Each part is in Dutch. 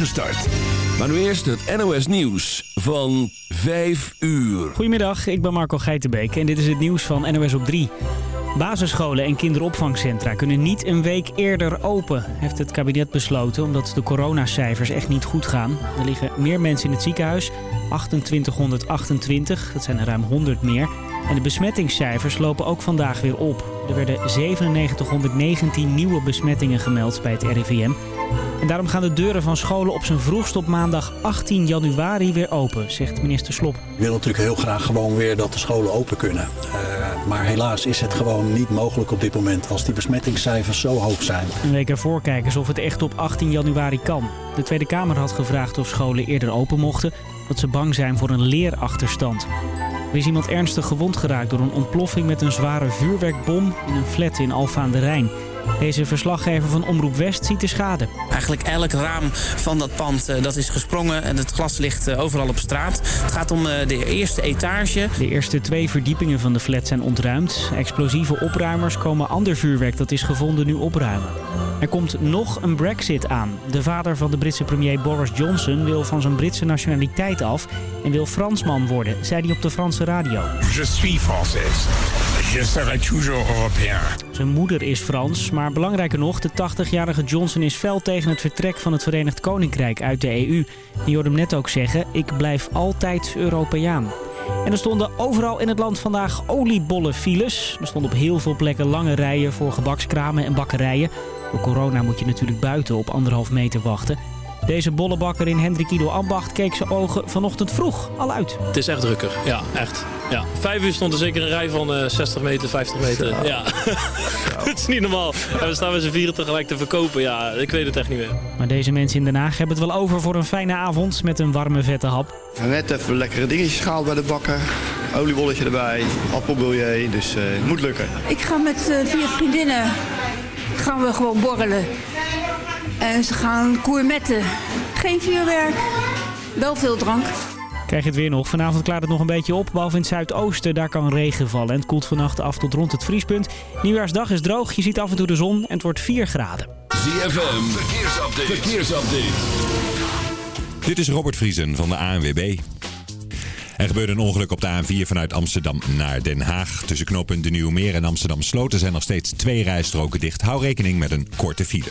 start. Maar nu eerst het NOS Nieuws van 5 uur. Goedemiddag, ik ben Marco Geitenbeek en dit is het nieuws van NOS op 3. Basisscholen en kinderopvangcentra kunnen niet een week eerder open, heeft het kabinet besloten, omdat de coronacijfers echt niet goed gaan. Er liggen meer mensen in het ziekenhuis, 2828, dat zijn er ruim 100 meer. En de besmettingscijfers lopen ook vandaag weer op. Er werden 9719 nieuwe besmettingen gemeld bij het RIVM. En daarom gaan de deuren van scholen op zijn vroegst op maandag 18 januari weer open, zegt minister Slop. Ik wil natuurlijk heel graag gewoon weer dat de scholen open kunnen. Uh, maar helaas is het gewoon niet mogelijk op dit moment als die besmettingscijfers zo hoog zijn. Een week ervoor kijken of het echt op 18 januari kan. De Tweede Kamer had gevraagd of scholen eerder open mochten, omdat ze bang zijn voor een leerachterstand. Er is iemand ernstig gewond geraakt door een ontploffing met een zware vuurwerkbom in een flat in Alfa aan de Rijn. Deze verslaggever van Omroep West ziet de schade. Eigenlijk elk raam van dat pand uh, dat is gesprongen en het glas ligt uh, overal op straat. Het gaat om uh, de eerste etage. De eerste twee verdiepingen van de flat zijn ontruimd. Explosieve opruimers komen ander vuurwerk dat is gevonden nu opruimen. Er komt nog een brexit aan. De vader van de Britse premier Boris Johnson wil van zijn Britse nationaliteit af en wil Fransman worden, zei hij op de Franse radio. Je suis française. Je serai toujours européen. Zijn moeder is Frans, maar belangrijker nog, de 80-jarige Johnson is fel tegen het vertrek van het Verenigd Koninkrijk uit de EU. Je hoorde hem net ook zeggen, ik blijf altijd Europeaan. En er stonden overal in het land vandaag oliebollenfiles. Er stonden op heel veel plekken lange rijen voor gebakskramen en bakkerijen. Door corona moet je natuurlijk buiten op anderhalf meter wachten. Deze bollenbakker in Hendrik Ido Ambacht keek zijn ogen vanochtend vroeg al uit. Het is echt drukker, ja, echt. Ja. Vijf uur stond er zeker een rij van uh, 60 meter, 50 meter. Zo. Ja, het is niet normaal. En we staan met z'n vieren tegelijk te verkopen. Ja, ik weet het echt niet meer. Maar deze mensen in Den Haag hebben het wel over voor een fijne avond met een warme vette hap. Net even lekkere dingetjes gehaald bij de bakker. Oliebolletje erbij, appelbouillé, dus uh, het moet lukken. Ik ga met uh, vier vriendinnen gaan we gewoon borrelen. En ze gaan koermetten. Geen vuurwerk, wel veel drank. Krijg je het weer nog. Vanavond klaart het nog een beetje op. Behalve in het zuidoosten, daar kan regen vallen. En het koelt vannacht af tot rond het vriespunt. Nieuwjaarsdag is droog, je ziet af en toe de zon en het wordt 4 graden. ZFM, verkeersupdate. verkeersupdate. Dit is Robert Vriesen van de ANWB. Er gebeurde een ongeluk op de A4 vanuit Amsterdam naar Den Haag. Tussen knooppunt De Nieuwe Meer en Amsterdam Sloten zijn nog steeds twee rijstroken dicht. Hou rekening met een korte file.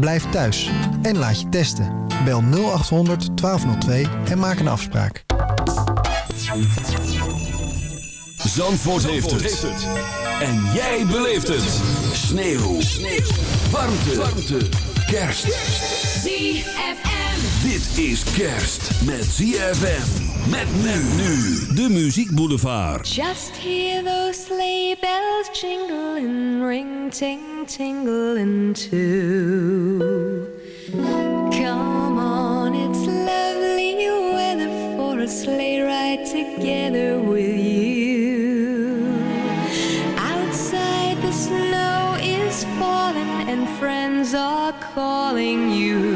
blijf thuis en laat je testen. Bel 0800 1202 en maak een afspraak. Zandvoort, Zandvoort heeft, het. heeft, het. En jij beleeft het. Sneeuw. Sneeuw. Warmte. Warmte. Kerst. ZFM. Dit is kerst met ZFM. Met nu. De Muziek Boulevard. Just hear those sleigh bells jingle and ring ting tingling too. Come on, it's lovely weather for a sleigh ride together with you. Outside the snow is falling and friends are calling you.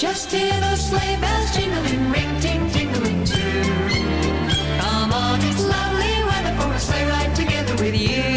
Just hear those sleigh bells jingling, ring, ting, tingling too. Come on, it's lovely weather for a sleigh ride together with you.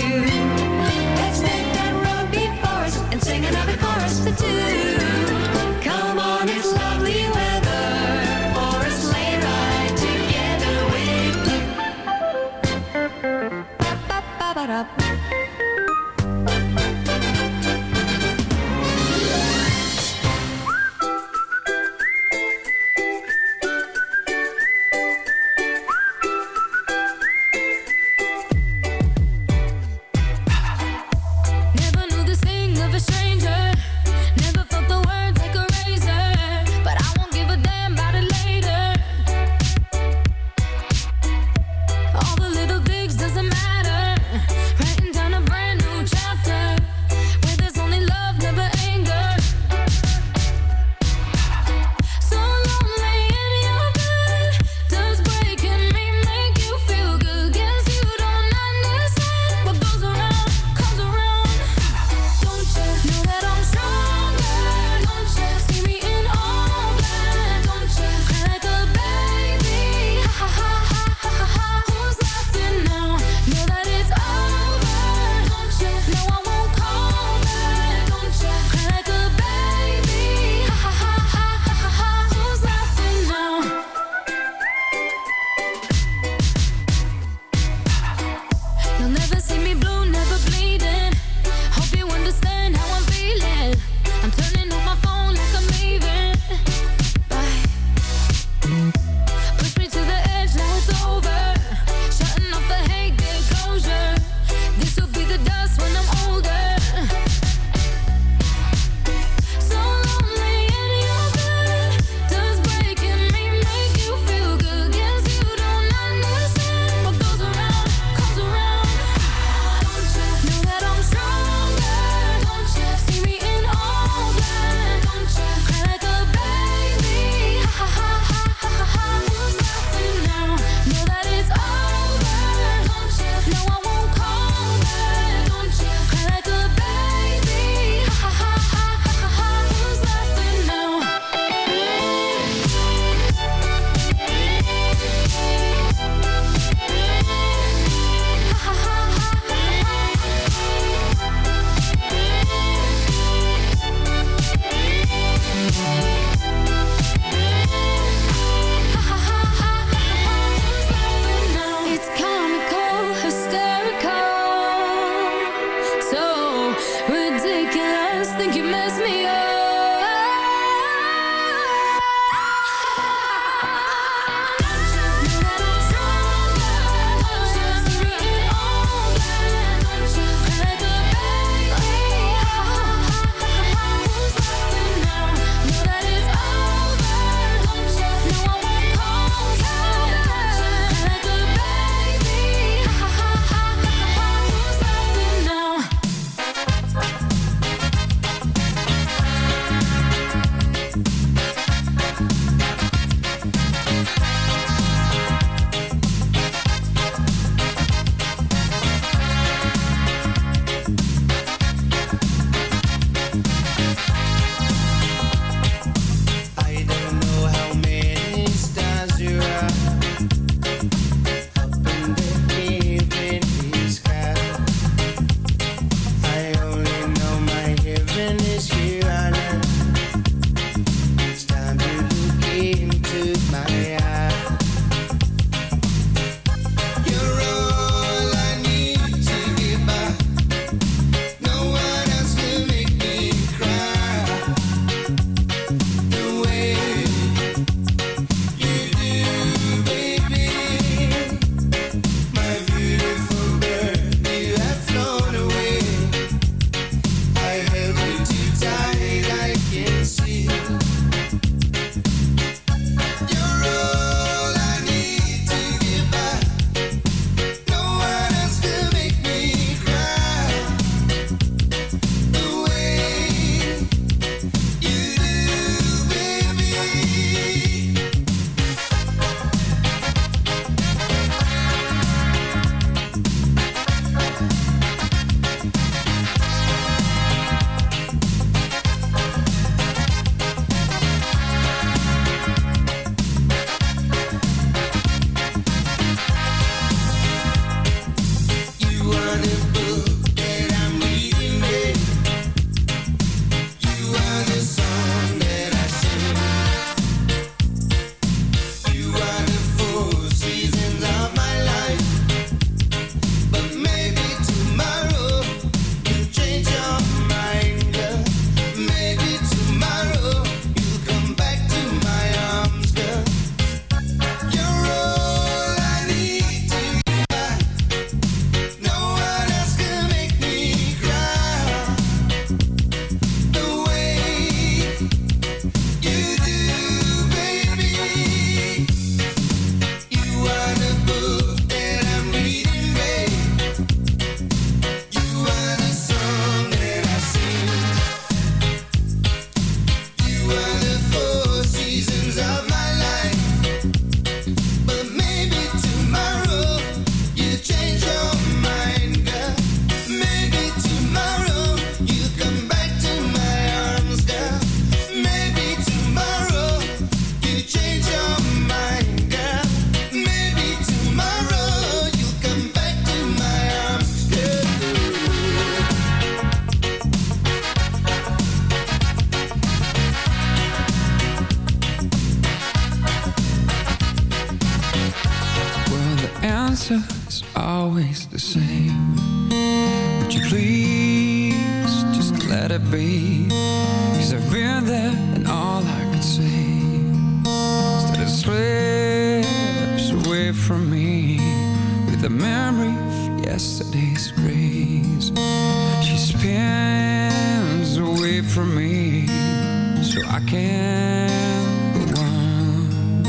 I can't go on.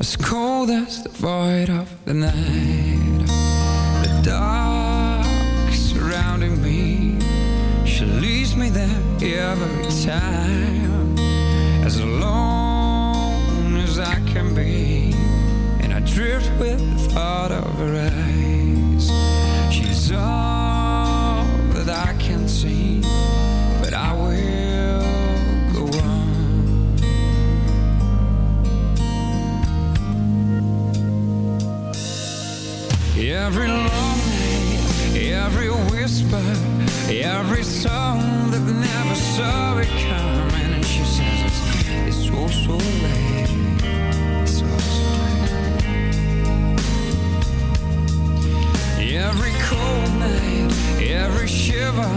As cold as the void of the night, the dark surrounding me. She leaves me there every time, as alone as I can be. And I drift with the thought of her eyes. She's all that I can see, but I will go on. Every long night, every whisper, every song that never saw it coming, and she says it's, it's so so late, every shiver,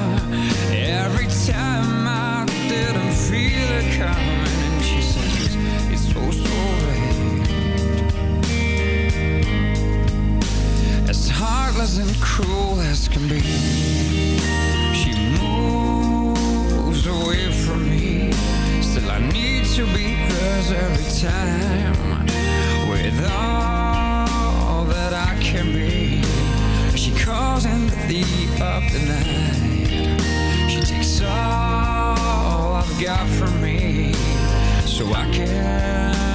every time I didn't feel it coming, and she says it's, so so late. as heartless and cruel as can be. She moves away from me. Still, I need to be hers every time. With all that I can be, she calls in the of the night. She takes all I've got from me, so I can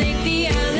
Take the elixir,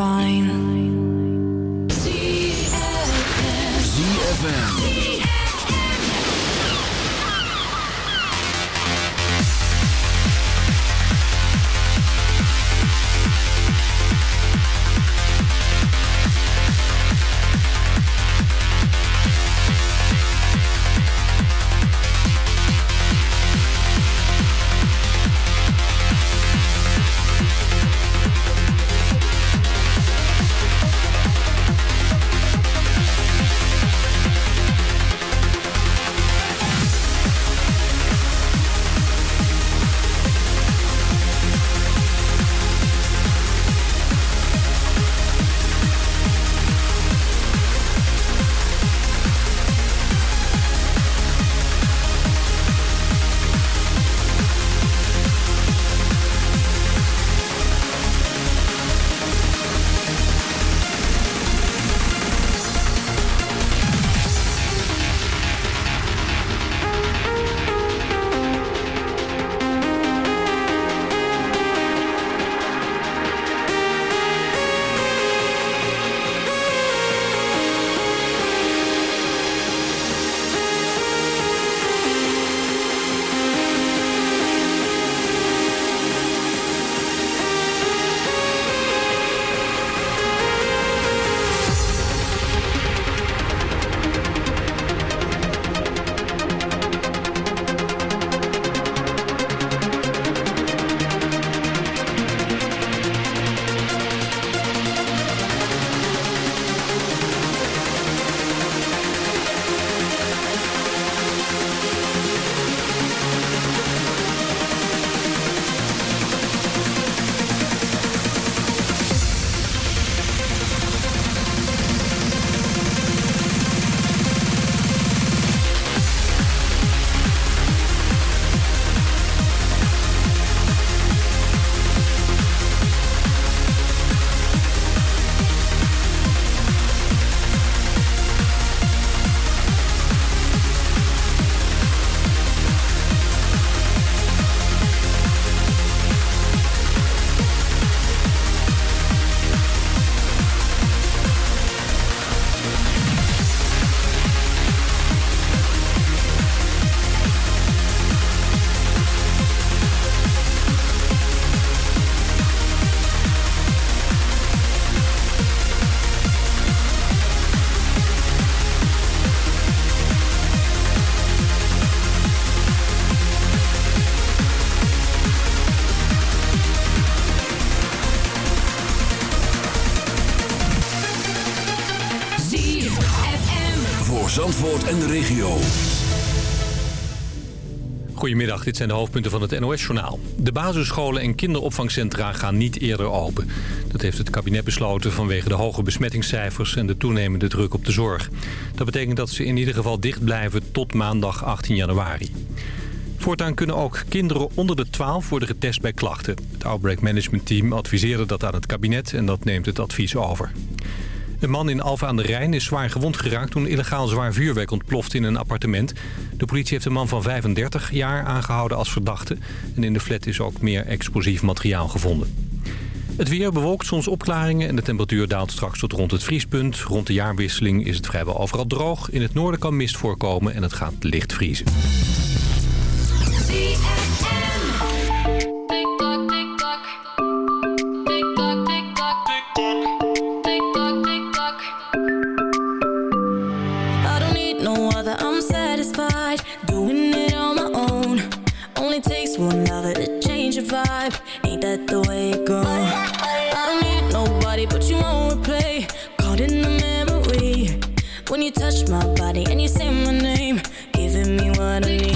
fine. Goedemiddag, dit zijn de hoofdpunten van het NOS-journaal. De basisscholen en kinderopvangcentra gaan niet eerder open. Dat heeft het kabinet besloten vanwege de hoge besmettingscijfers... en de toenemende druk op de zorg. Dat betekent dat ze in ieder geval dicht blijven tot maandag 18 januari. Voortaan kunnen ook kinderen onder de 12 worden getest bij klachten. Het Outbreak Management Team adviseerde dat aan het kabinet... en dat neemt het advies over. Een man in Alphen aan de Rijn is zwaar gewond geraakt toen illegaal zwaar vuurwerk ontploft in een appartement. De politie heeft een man van 35 jaar aangehouden als verdachte. En in de flat is ook meer explosief materiaal gevonden. Het weer bewolkt soms opklaringen en de temperatuur daalt straks tot rond het vriespunt. Rond de jaarwisseling is het vrijwel overal droog. In het noorden kan mist voorkomen en het gaat licht vriezen. body, but you won't replay. Caught in the memory when you touch my body and you say my name, giving me what I need.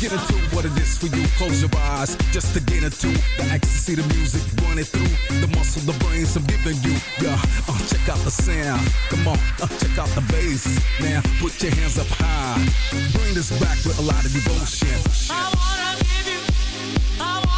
Get into what it is for you. Close your eyes just to get into the ecstasy, the music running through the muscle, the brains I'm giving you. Yeah, uh, check out the sound. Come on, uh, check out the bass. Now put your hands up high. Bring this back with a lot of devotion. I wanna give you. I wanna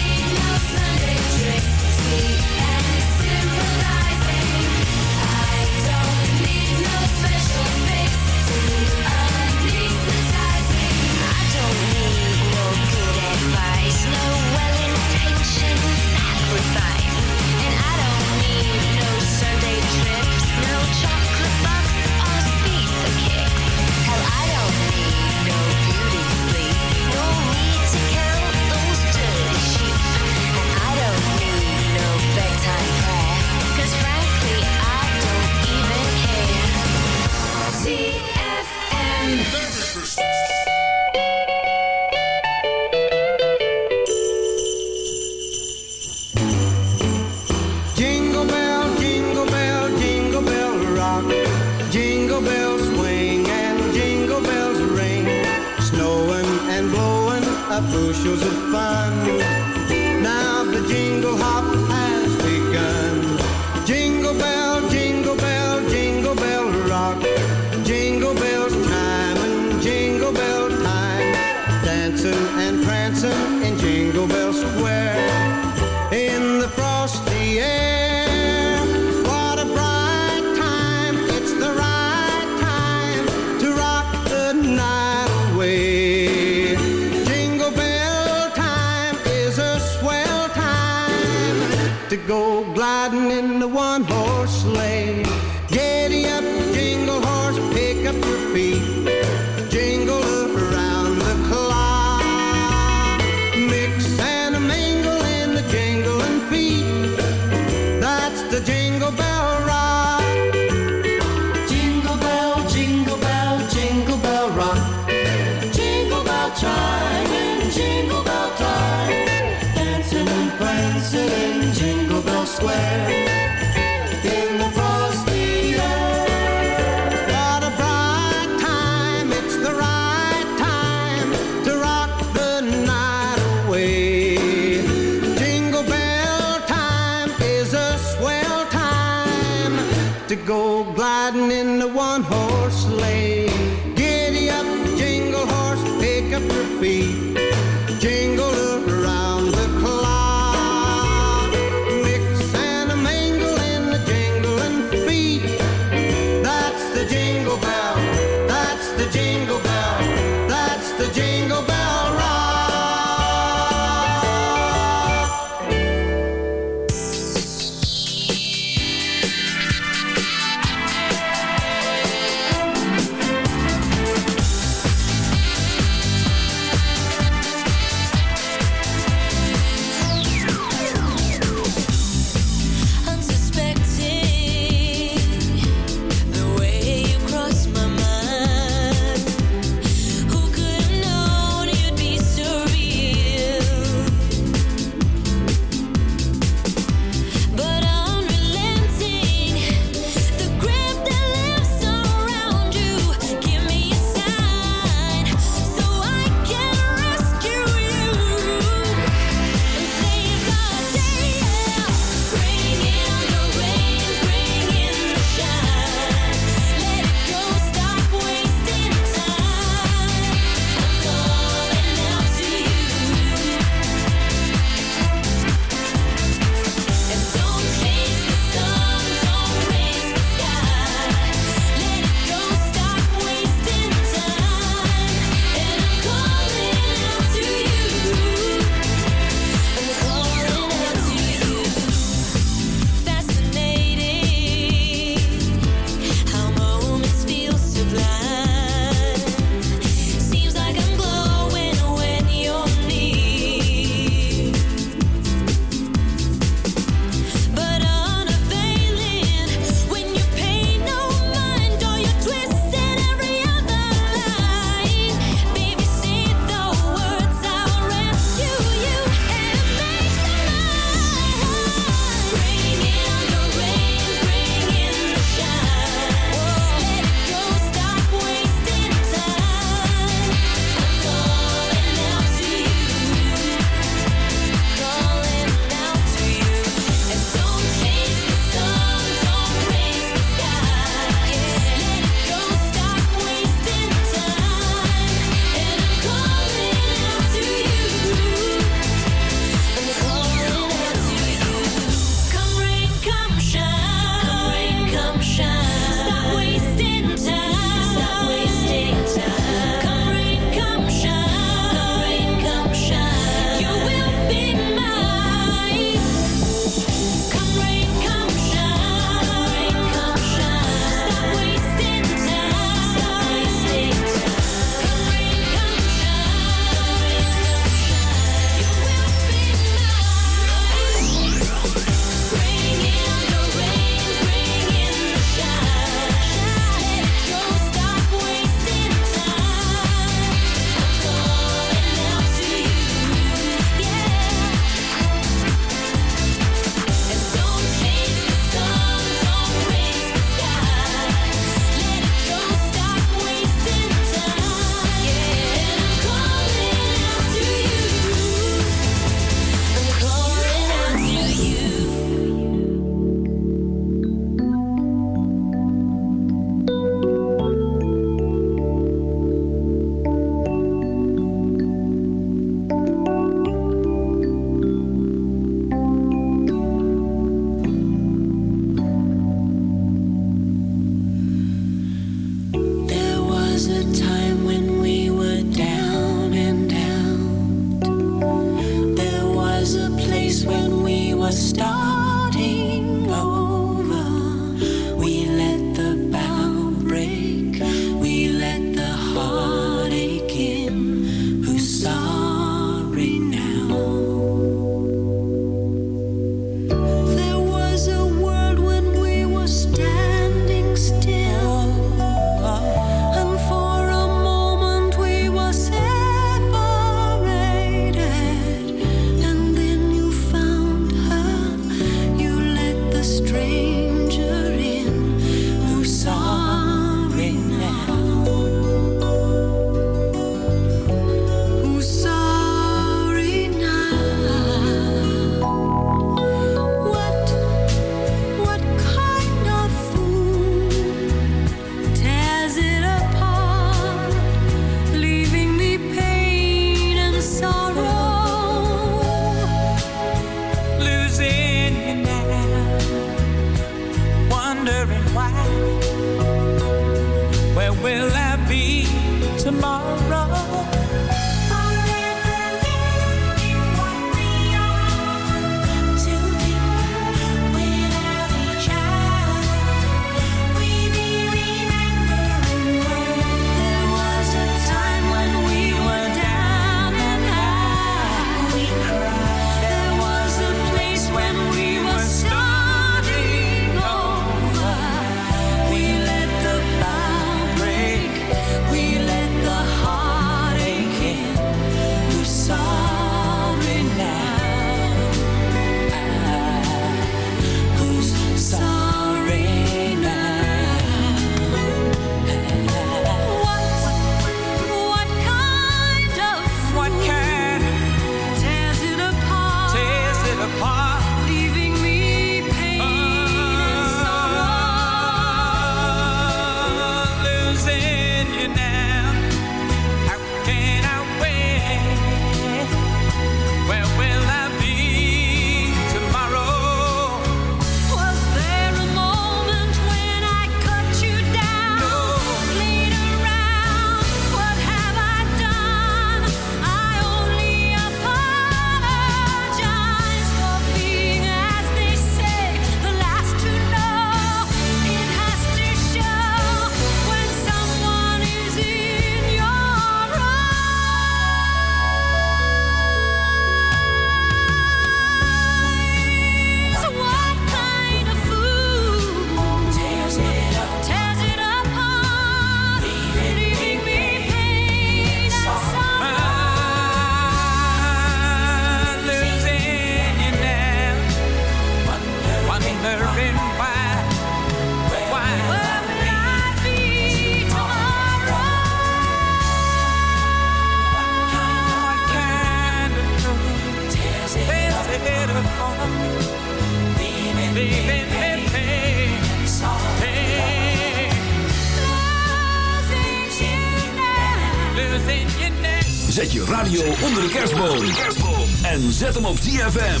Hem op ZFM.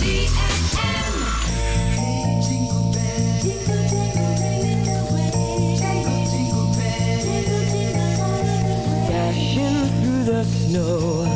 Dashing through the snow